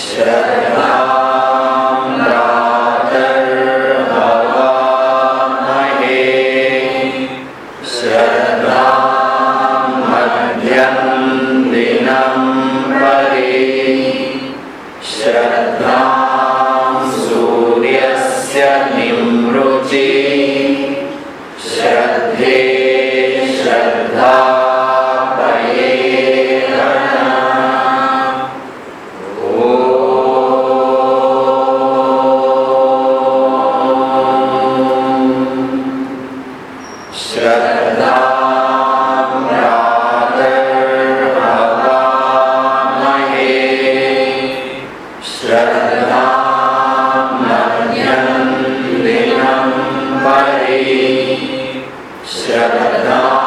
श्रद्धान्द्रामहे श्रद्धां भभ्यं श्रद्धे श्रद्धा हरि श्रद्धा